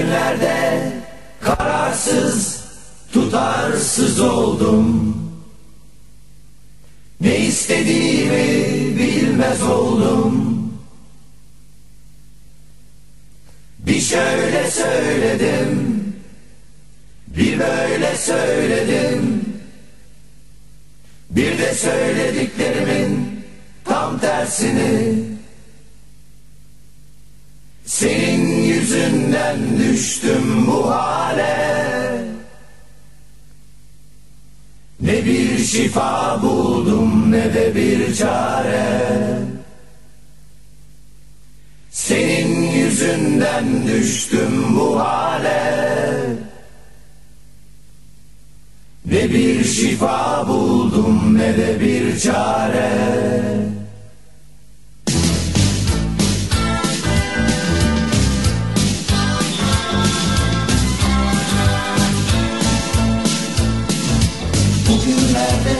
günlerde kararsız, tutarsız oldum. Ne istediğimi bilmez oldum. Bir şöyle söyledim, bir böyle söyledim. Bir de söylediklerimin tam tersini Senin yüzünden düştüm bu hale. Ne bir şifa buldum ne de bir çare. Senin yüzünden düştüm bu hale. Ne bir şifa buldum ne de bir çare Bugünlerde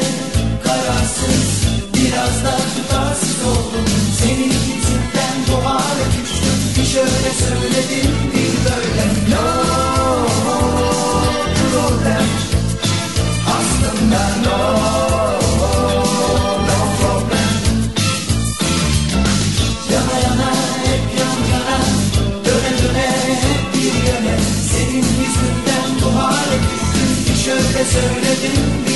kararsız biraz da tutarsız oldum. Senin yüzünden bu hale düştüm. Bir şöyle söyledim bir böyle. No problem. Aslında no No problem. Yana yana hep yan yana. Döne döne hep bir yöne. Senin yüzünden bu hale düştüm. Bir şöyle söyledim